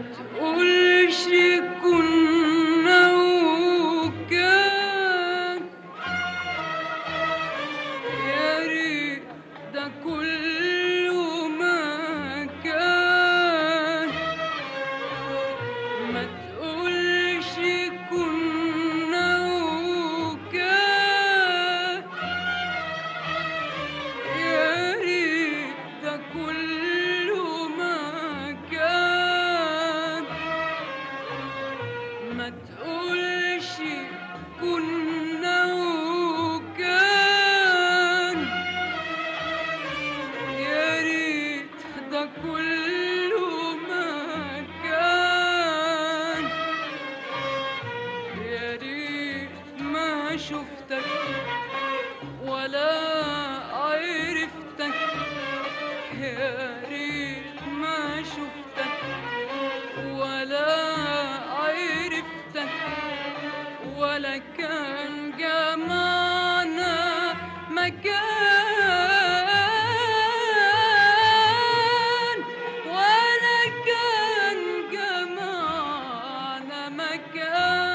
ما go.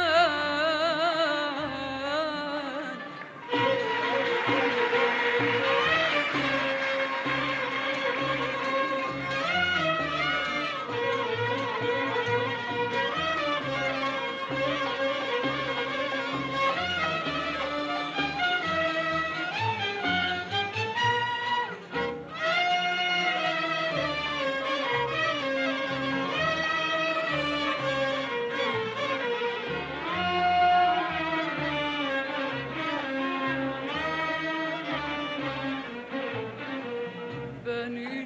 nu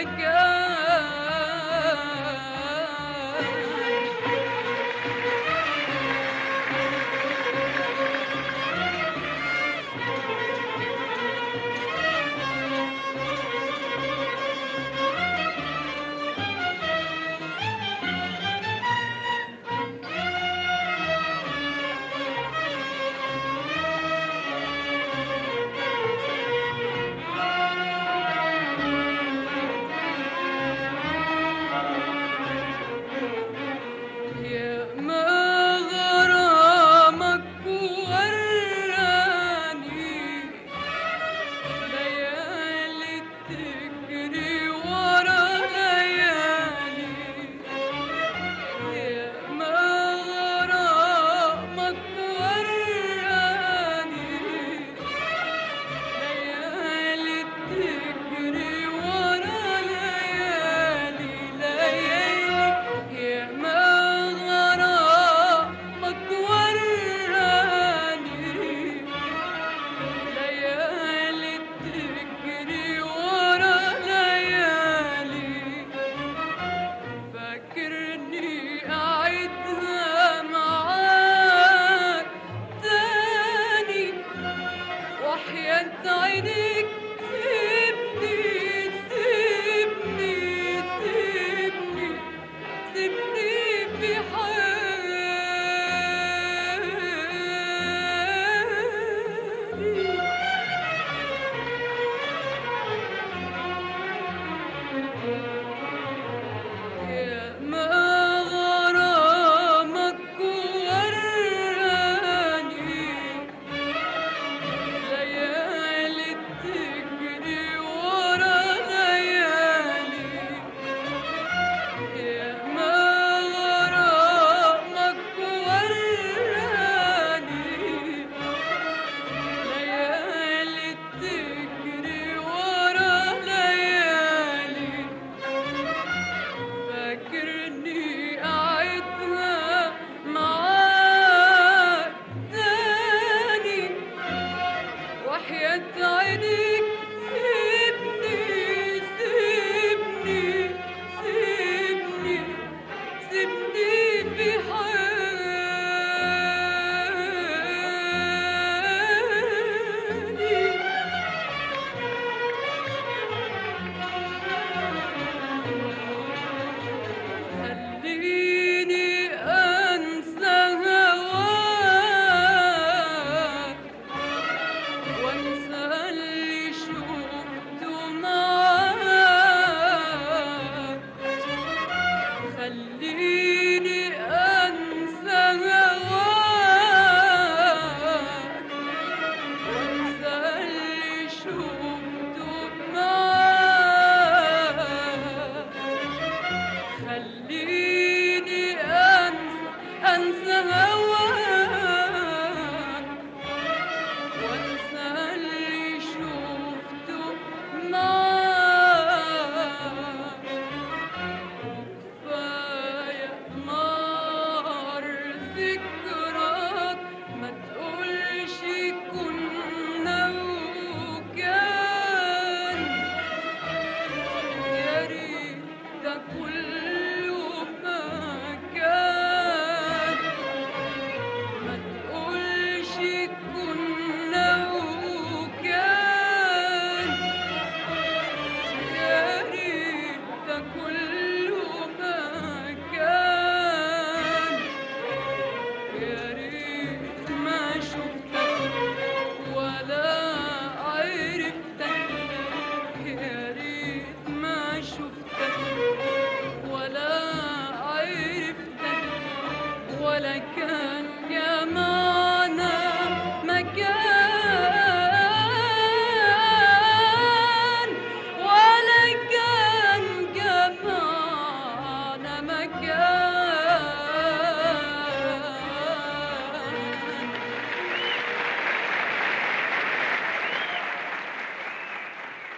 Oh my God. 몰라.